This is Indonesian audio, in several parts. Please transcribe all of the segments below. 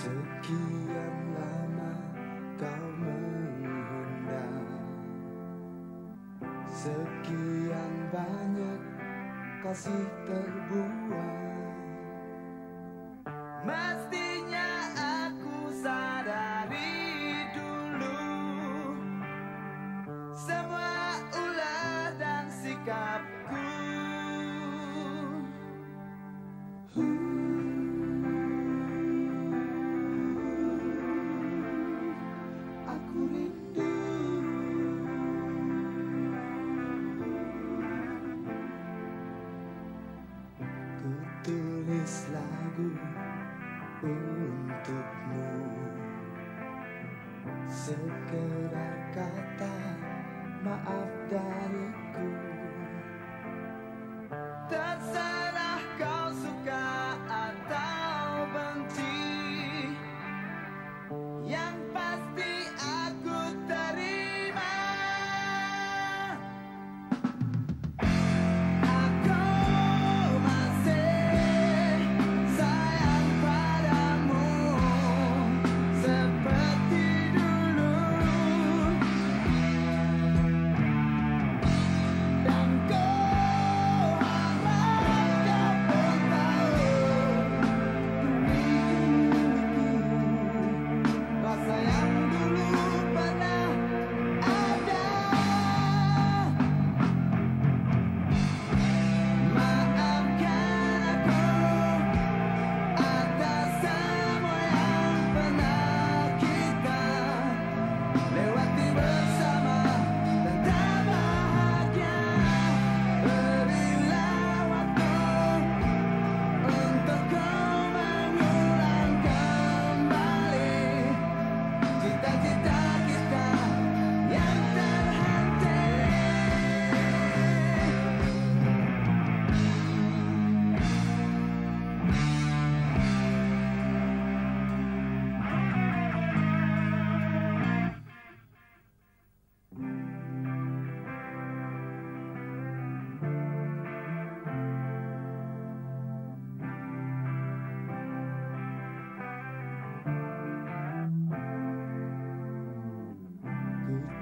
Sekian lama kau mengundang Sekian banyak kasih terbuang. Mestinya aku sadari dulu Semua ulah dan sikapku. Aku untukmu. Sekedar kata maaf dariku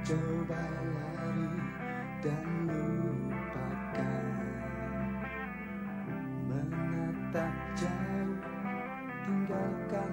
coba lari dan lupakan Menatap jauh. Tinggalkan